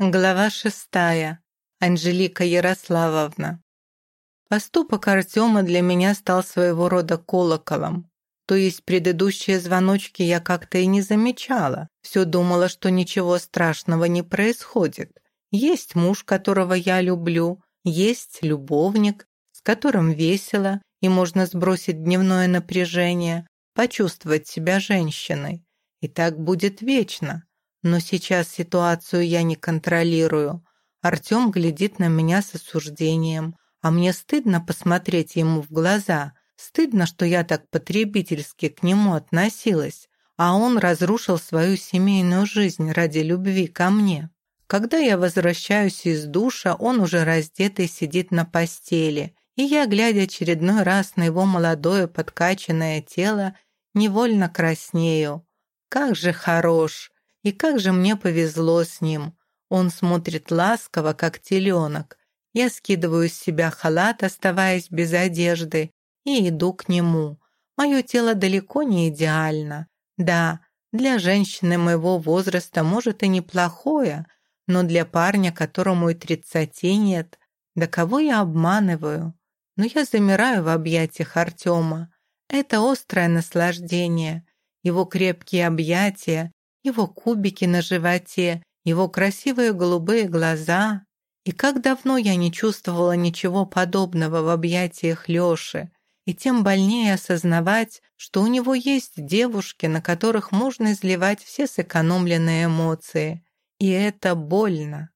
Глава шестая. Анжелика Ярославовна. Поступок Артема для меня стал своего рода колоколом. То есть предыдущие звоночки я как-то и не замечала. Все думала, что ничего страшного не происходит. Есть муж, которого я люблю, есть любовник, с которым весело, и можно сбросить дневное напряжение, почувствовать себя женщиной. И так будет вечно. Но сейчас ситуацию я не контролирую. Артем глядит на меня с осуждением, а мне стыдно посмотреть ему в глаза. Стыдно, что я так потребительски к нему относилась, а он разрушил свою семейную жизнь ради любви ко мне. Когда я возвращаюсь из душа, он уже раздетый сидит на постели, и я, глядя очередной раз на его молодое подкачанное тело, невольно краснею. Как же хорош! И как же мне повезло с ним. Он смотрит ласково, как теленок. Я скидываю с себя халат, оставаясь без одежды, и иду к нему. Мое тело далеко не идеально. Да, для женщины моего возраста, может, и неплохое, но для парня, которому и тридцати нет, да кого я обманываю? Но я замираю в объятиях Артема. Это острое наслаждение. Его крепкие объятия, его кубики на животе, его красивые голубые глаза. И как давно я не чувствовала ничего подобного в объятиях Лёши, и тем больнее осознавать, что у него есть девушки, на которых можно изливать все сэкономленные эмоции. И это больно.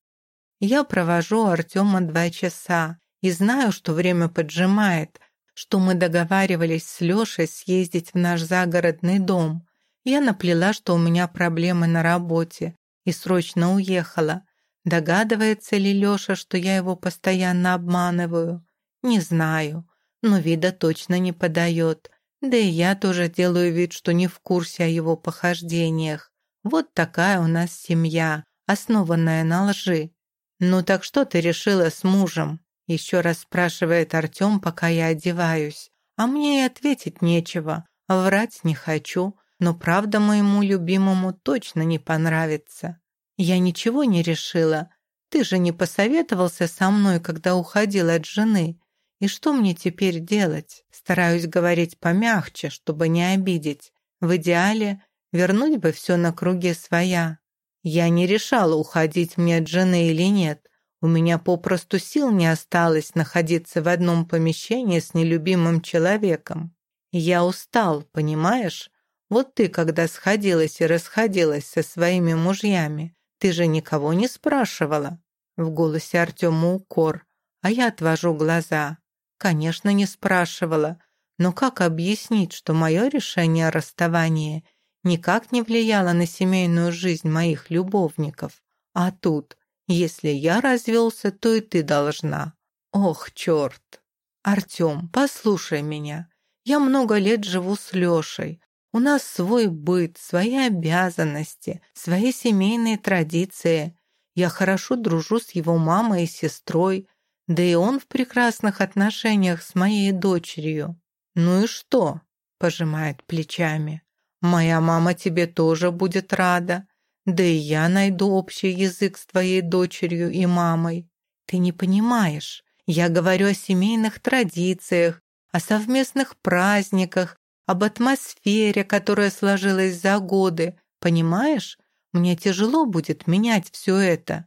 Я провожу Артема два часа и знаю, что время поджимает, что мы договаривались с Лёшей съездить в наш загородный дом, я наплела, что у меня проблемы на работе, и срочно уехала. Догадывается ли Лёша, что я его постоянно обманываю? Не знаю, но вида точно не подает. Да и я тоже делаю вид, что не в курсе о его похождениях. Вот такая у нас семья, основанная на лжи. «Ну так что ты решила с мужем?» Еще раз спрашивает Артем, пока я одеваюсь. А мне и ответить нечего. Врать не хочу но правда моему любимому точно не понравится. Я ничего не решила. Ты же не посоветовался со мной, когда уходил от жены. И что мне теперь делать? Стараюсь говорить помягче, чтобы не обидеть. В идеале вернуть бы все на круге своя. Я не решала, уходить мне от жены или нет. У меня попросту сил не осталось находиться в одном помещении с нелюбимым человеком. Я устал, понимаешь? Вот ты, когда сходилась и расходилась со своими мужьями, ты же никого не спрашивала». В голосе Артема укор, а я отвожу глаза. Конечно, не спрашивала, но как объяснить, что мое решение о расставании никак не влияло на семейную жизнь моих любовников? А тут, если я развелся, то и ты должна. Ох, черт! Артем, послушай меня. Я много лет живу с Лешей, у нас свой быт, свои обязанности, свои семейные традиции. Я хорошо дружу с его мамой и сестрой, да и он в прекрасных отношениях с моей дочерью. Ну и что? Пожимает плечами. Моя мама тебе тоже будет рада. Да и я найду общий язык с твоей дочерью и мамой. Ты не понимаешь. Я говорю о семейных традициях, о совместных праздниках, об атмосфере, которая сложилась за годы. Понимаешь, мне тяжело будет менять все это.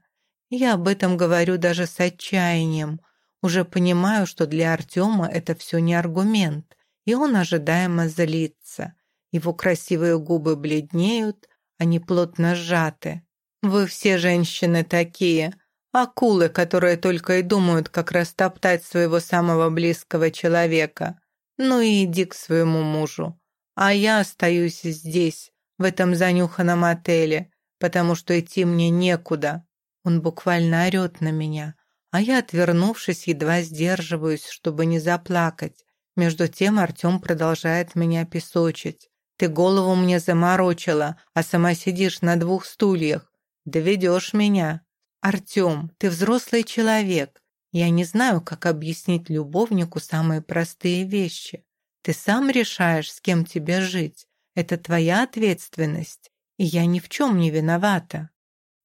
Я об этом говорю даже с отчаянием. Уже понимаю, что для Артема это все не аргумент, и он ожидаемо злится. Его красивые губы бледнеют, они плотно сжаты. Вы все женщины такие, акулы, которые только и думают, как растоптать своего самого близкого человека. Ну и иди к своему мужу. А я остаюсь здесь, в этом занюханном отеле, потому что идти мне некуда. Он буквально орет на меня, а я, отвернувшись, едва сдерживаюсь, чтобы не заплакать. Между тем Артем продолжает меня песочить. Ты голову мне заморочила, а сама сидишь на двух стульях. Доведешь меня. Артем, ты взрослый человек. Я не знаю, как объяснить любовнику самые простые вещи. Ты сам решаешь, с кем тебе жить. Это твоя ответственность, и я ни в чем не виновата.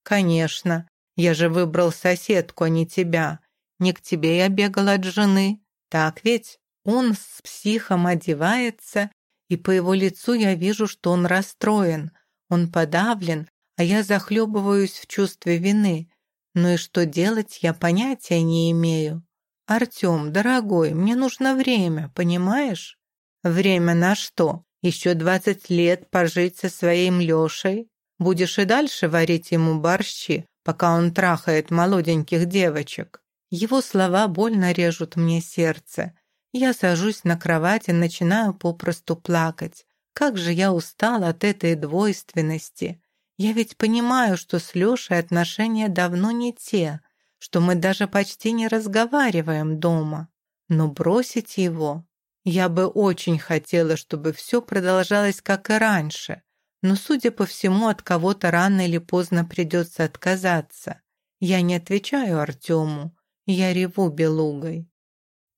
Конечно, Я же выбрал соседку, а не тебя. Не к тебе я бегал от жены. Так ведь? Он с психом одевается, и по его лицу я вижу, что он расстроен. Он подавлен, а я захлебываюсь в чувстве вины. Ну и что делать, я понятия не имею. «Артем, дорогой, мне нужно время, понимаешь?» «Время на что? Еще двадцать лет пожить со своим Лешей? Будешь и дальше варить ему борщи, пока он трахает молоденьких девочек?» Его слова больно режут мне сердце. Я сажусь на кровать и начинаю попросту плакать. Как же я устала от этой двойственности. Я ведь понимаю, что с Лешей отношения давно не те, что мы даже почти не разговариваем дома. Но бросить его... Я бы очень хотела, чтобы все продолжалось как и раньше, но, судя по всему, от кого-то рано или поздно придется отказаться. Я не отвечаю Артему, я реву белугой.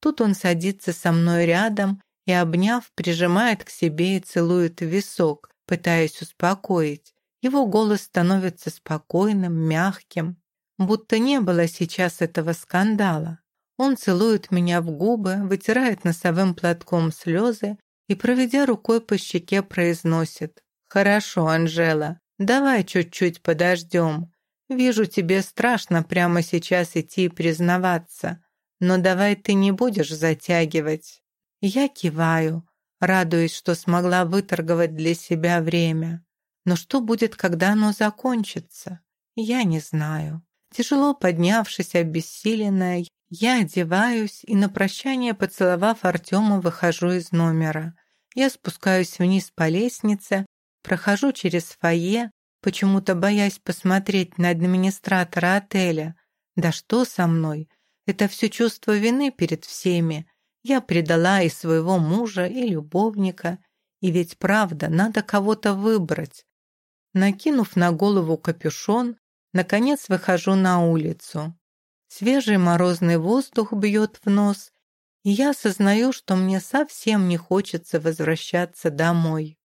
Тут он садится со мной рядом и, обняв, прижимает к себе и целует висок, пытаясь успокоить. Его голос становится спокойным, мягким, будто не было сейчас этого скандала. Он целует меня в губы, вытирает носовым платком слезы и, проведя рукой по щеке, произносит «Хорошо, Анжела, давай чуть-чуть подождем. Вижу, тебе страшно прямо сейчас идти и признаваться, но давай ты не будешь затягивать». Я киваю, радуясь, что смогла выторговать для себя время. Но что будет, когда оно закончится? Я не знаю. Тяжело поднявшись, обессиленная, я одеваюсь и на прощание, поцеловав Артема, выхожу из номера. Я спускаюсь вниз по лестнице, прохожу через фойе, почему-то боясь посмотреть на администратора отеля. Да что со мной? Это все чувство вины перед всеми. Я предала и своего мужа, и любовника. И ведь правда, надо кого-то выбрать. Накинув на голову капюшон, наконец выхожу на улицу. Свежий морозный воздух бьет в нос, и я осознаю, что мне совсем не хочется возвращаться домой.